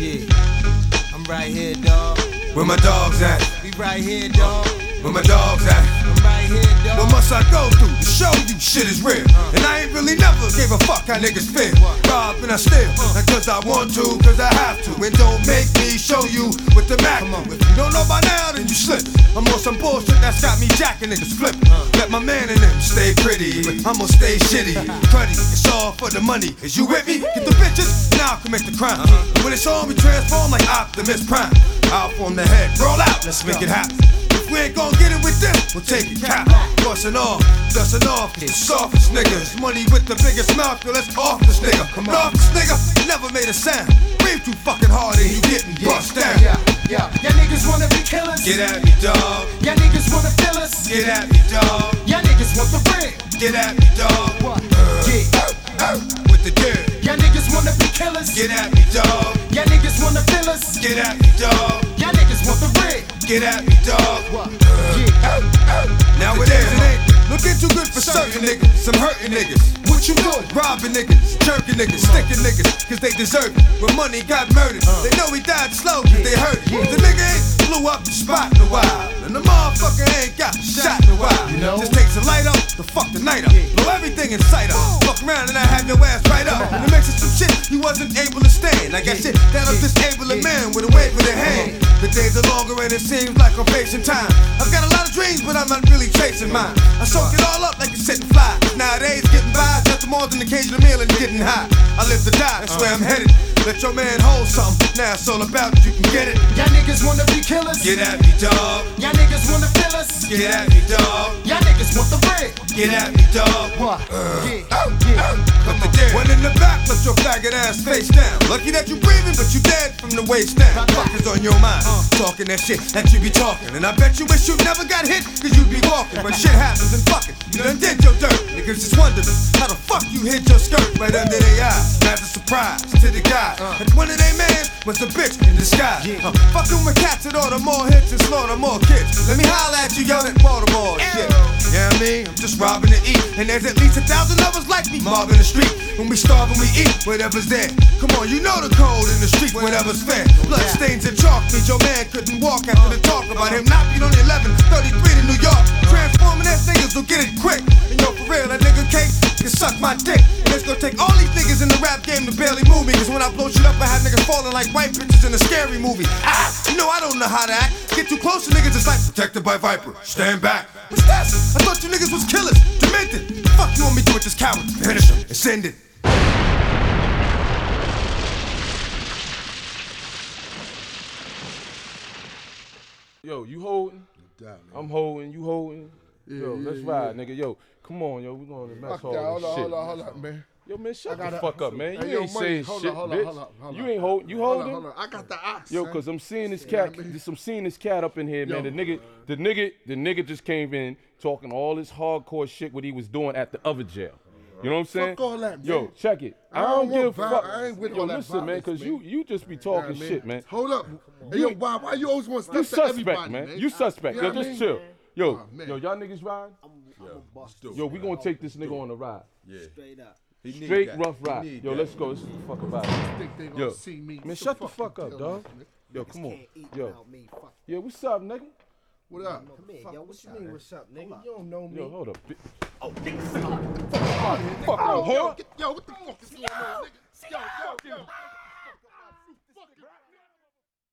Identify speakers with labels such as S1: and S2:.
S1: Yeah, I'm right here, dog.
S2: Where my dogs at?
S1: We right here, dog.
S2: Where my dogs at?
S1: I'm right here, dog.
S2: What must I go through to show you shit is real? Uh. And I ain't really never gave a fuck how niggas feel. Rob and I steal, uh. not cause I want to, cause I have to. And don't make me show you with the Mac. If you don't know by now, then you slip. I'm on some bullshit that's got me jacking niggas flipping. Uh. Let my man in them stay pretty, but I'ma stay shitty. Cruddy, it's all for the money. Is you with me? Get the bitches, commit the crime. And when it's on, we transform like Optimus Prime. Out from the head, roll out, let's make it happen. If we ain't gon' get it with them, we'll take it cap. Bustin' off, dustin' off, the softest niggas. Money with the biggest mouth, yo, let's off this nigga. Come on. Off this nigga, never made a sound. Breathe too fucking hard and you getting bust down.
S3: Yeah, yeah. Y'all niggas wanna be killers.
S2: Get at me, dog.
S3: Y'all niggas wanna fill us.
S2: Get at me, dog.
S3: Y'all niggas want the bread.
S2: Get at me, dog.
S3: What?
S2: Uh,
S3: Yeah.
S2: With the dirt.
S3: Y'all niggas wanna be killers.
S2: Get at me, dog.
S3: Y'all niggas wanna fill us.
S2: Get at me, dog.
S3: Y'all niggas want the bread.
S2: Get at me, dog.
S3: What? Yeah.
S2: Nowadays it ain't looking too good for certain niggas, some hurting niggas.
S3: What you doing?
S2: Robbing niggas, jerking niggas, sticking niggas, cause they deserve it. When money got murdered, they know he died slow, cause they hurt it. The nigga ain't blew up the spot in a while, and the motherfucker ain't got shot in a while. Just takes a light up to fuck the night up. Blow everything in sight up. Fuck around and I have your ass right up. And it makes it some shit he wasn't able to stand. I got shit that'll disable a man with a wave of the hand. The days are longer and it seems like I'm facing time. I've got a lot of dreams, but I'm not really chasing mine. I soak it all up like a sitting fly. Nowadays, getting by is nothing more than occasional meal and getting high. I live to die, that's where I'm uh-huh. headed. Let your man hold something. Now it's all about you can get it.
S3: Y'all niggas wanna be killers.
S2: Get at me, dog.
S3: Y'all niggas wanna fill us.
S2: Get at me, dog.
S3: Y'all niggas want the bread.
S2: Get at me, dog.
S3: What?
S2: Uh.
S3: Yeah. Yeah.
S2: Cut the. One in the back, lift your faggot ass face down. Lucky that you breathing, but you dead from the waist down. Fuck is on your mind. Talking that shit that you be talking. And I bet you wish you never got hit, cause you be walking. But shit happens and fuck it. You done did your dirt. Niggas just wondering how the fuck you hit your skirt right under their eyes. As a surprise to the guy. And one of they man was a bitch in disguise. Uh, fucking with cats that order more hits and slaughter more kids. Let me holla at you, yell at Baltimore shit. Yeah, I mean, I'm just robbing to eat. And there's at least a thousand of us like me mobbing the street. When we starve and we eat, whatever's there. Come on, you know the code in the street, whatever's fair. Blood stains and chalk means your man couldn't walk after the talk about him not being on the 11, 33 to New York. Transforming ass niggas will get it quick. And yo, for real, that nigga cake can suck my dick. And it's gonna take all these niggas in the rap game to barely move me. Cause when I blow shit up, I have niggas falling like white bitches in a scary movie. Ah, you know I don't know how to act. Get too close to niggas, it's like protected by Viper. Stand back. What's that? I thought you niggas was killers, demented. Fuck you want me to do with this coward? Finish him and send it.
S4: Yo, you holding? I'm holding. You holding? Yo, let's ride, nigga. Yo, come on, yo. We going to mess
S5: Fuck
S4: hall
S5: that.
S4: and
S5: Hold on,
S4: shit.
S5: hold on, hold on, man.
S4: Yo, man, shut the
S5: gotta-
S4: fuck up, man. You
S5: Hey,
S4: ain't
S5: money,
S4: saying
S5: hold
S4: shit,
S5: on, hold on,
S4: bitch.
S5: on,
S4: you ain't hold. You
S5: Hold
S4: holding?
S5: on, hold. I got the ox.
S4: Yo, cause I'm seeing this
S5: Yeah,
S4: cat.
S5: I mean-
S4: There's some seeing this cat up in here, man.
S5: Yo.
S4: The nigga, the nigga, the nigga just came in talking all this hardcore shit what he was doing at the other jail. You know what I'm saying?
S5: all that, man.
S4: Yo, check it. I
S5: I
S4: don't,
S5: don't
S4: give a fuck.
S5: I ain't with
S4: yo,
S5: all that
S4: listen, man, cause you
S5: man.
S4: you just be
S5: Yeah,
S4: talking shit, man.
S5: Hold up. Hey, yo, why, why you always want to
S4: You
S5: step to
S4: suspect,
S5: everybody,
S4: man.
S5: man?
S4: You suspect.
S5: You
S4: Yo,
S5: know
S4: just chill. Yo,
S5: Oh,
S4: yo, y'all niggas ride? Yo, we gonna oh, take this nigga on a ride. Yeah.
S1: Straight up.
S4: Straight rough ride. Yo, let's go. Let's fuck about it.
S5: Think they gonna
S4: Yo,
S5: see me.
S4: man,
S5: What
S4: shut the
S5: fuck
S4: fuck up,
S5: tell
S4: dog.
S5: me.
S4: Yo, come on. Yo,
S1: me. Fuck.
S4: yeah, what's up, nigga?
S5: What up?
S1: Come here, yo. What you mean? What's up, nigga? You don't know me.
S4: Yo, hold up. bi-
S5: Oh,
S4: Fuck on,
S5: yo,
S4: whore.
S5: get- yo, what the fuck is going on, nigga? Yo, yo,